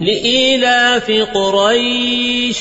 لإيلاف قريش